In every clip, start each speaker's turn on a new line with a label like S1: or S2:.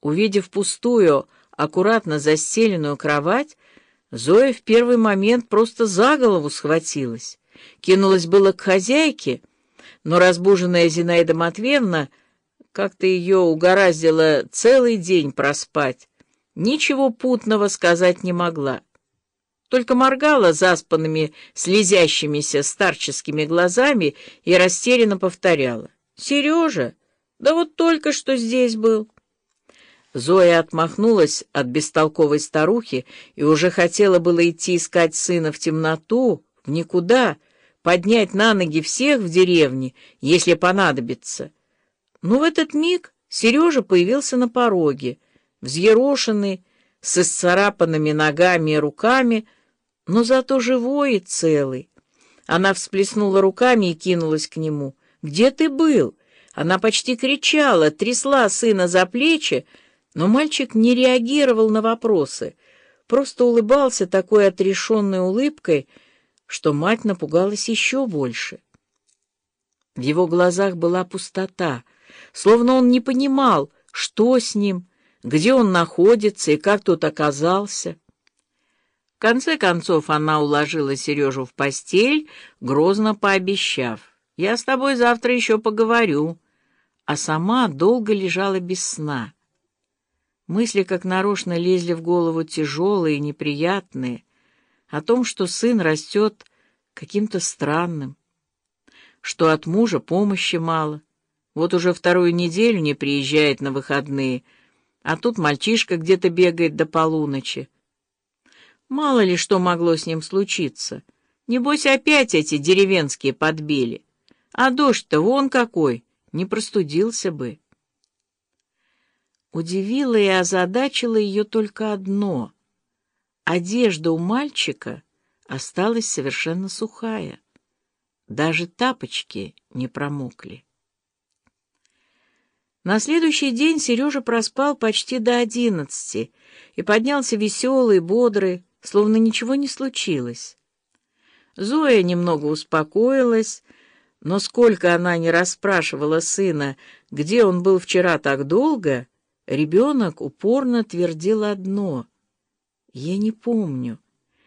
S1: Увидев пустую, аккуратно застеленную кровать, Зоя в первый момент просто за голову схватилась. Кинулась было к хозяйке, но разбуженная Зинаида Матвеевна как-то ее угораздило целый день проспать. Ничего путного сказать не могла. Только моргала заспанными, слезящимися старческими глазами и растерянно повторяла. «Сережа, да вот только что здесь был». Зоя отмахнулась от бестолковой старухи и уже хотела было идти искать сына в темноту, в никуда, поднять на ноги всех в деревне, если понадобится. Но в этот миг Сережа появился на пороге, взъерошенный, с исцарапанными ногами и руками, но зато живой и целый. Она всплеснула руками и кинулась к нему. «Где ты был?» Она почти кричала, трясла сына за плечи, но мальчик не реагировал на вопросы, просто улыбался такой отрешенной улыбкой, что мать напугалась еще больше. В его глазах была пустота, словно он не понимал, что с ним, где он находится и как тут оказался. В конце концов она уложила Сережу в постель, грозно пообещав, «Я с тобой завтра еще поговорю», а сама долго лежала без сна. Мысли, как нарочно, лезли в голову тяжелые и неприятные, о том, что сын растет каким-то странным, что от мужа помощи мало, вот уже вторую неделю не приезжает на выходные, а тут мальчишка где-то бегает до полуночи. Мало ли что могло с ним случиться. Небось, опять эти деревенские подбили. А дождь-то вон какой, не простудился бы. Удивило и озадачило ее только одно. Одежда у мальчика осталась совершенно сухая. Даже тапочки не промокли. На следующий день Сережа проспал почти до одиннадцати и поднялся веселый, бодрый, словно ничего не случилось. Зоя немного успокоилась, но сколько она не расспрашивала сына, где он был вчера так долго, Ребенок упорно твердил одно «Я не помню»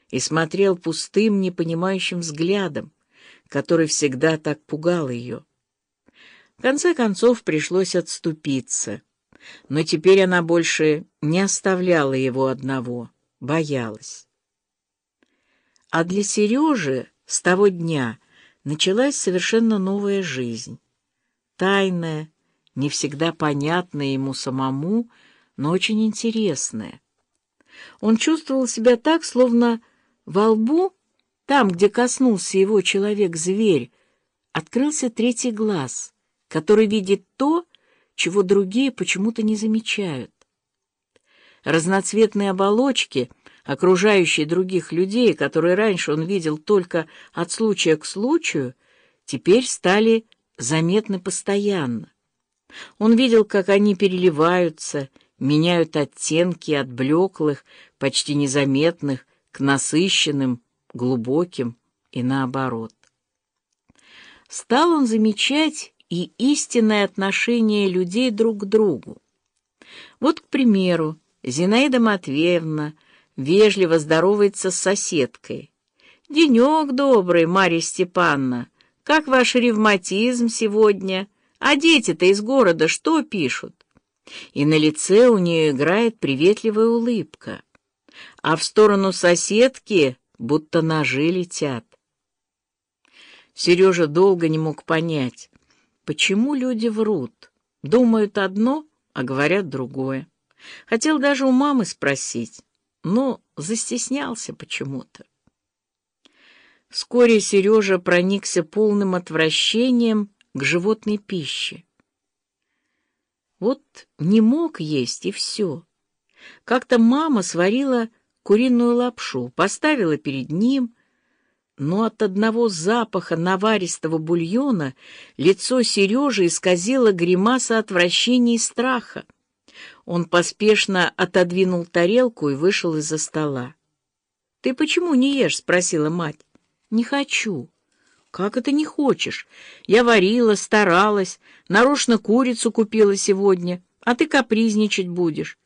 S1: и смотрел пустым, непонимающим взглядом, который всегда так пугал ее. В конце концов пришлось отступиться, но теперь она больше не оставляла его одного, боялась. А для Сережи с того дня началась совершенно новая жизнь, тайная, не всегда понятное ему самому, но очень интересное. Он чувствовал себя так, словно во лбу, там, где коснулся его человек-зверь, открылся третий глаз, который видит то, чего другие почему-то не замечают. Разноцветные оболочки, окружающие других людей, которые раньше он видел только от случая к случаю, теперь стали заметны постоянно. Он видел, как они переливаются, меняют оттенки от блеклых, почти незаметных, к насыщенным, глубоким и наоборот. Стал он замечать и истинное отношение людей друг к другу. Вот, к примеру, Зинаида Матвеевна вежливо здоровается с соседкой. «Денек добрый, Марья Степановна! Как ваш ревматизм сегодня?» А дети-то из города что пишут? И на лице у нее играет приветливая улыбка. А в сторону соседки будто ножи летят. Сережа долго не мог понять, почему люди врут. Думают одно, а говорят другое. Хотел даже у мамы спросить, но застеснялся почему-то. Вскоре Сережа проникся полным отвращением к животной пище. Вот не мог есть, и все. Как-то мама сварила куриную лапшу, поставила перед ним, но от одного запаха наваристого бульона лицо Сережи исказило гримаса отвращения и страха. Он поспешно отодвинул тарелку и вышел из-за стола. — Ты почему не ешь? — спросила мать. — Не хочу. «Как это не хочешь? Я варила, старалась, нарочно курицу купила сегодня, а ты капризничать будешь.